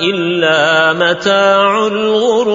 إلا متاع الغرور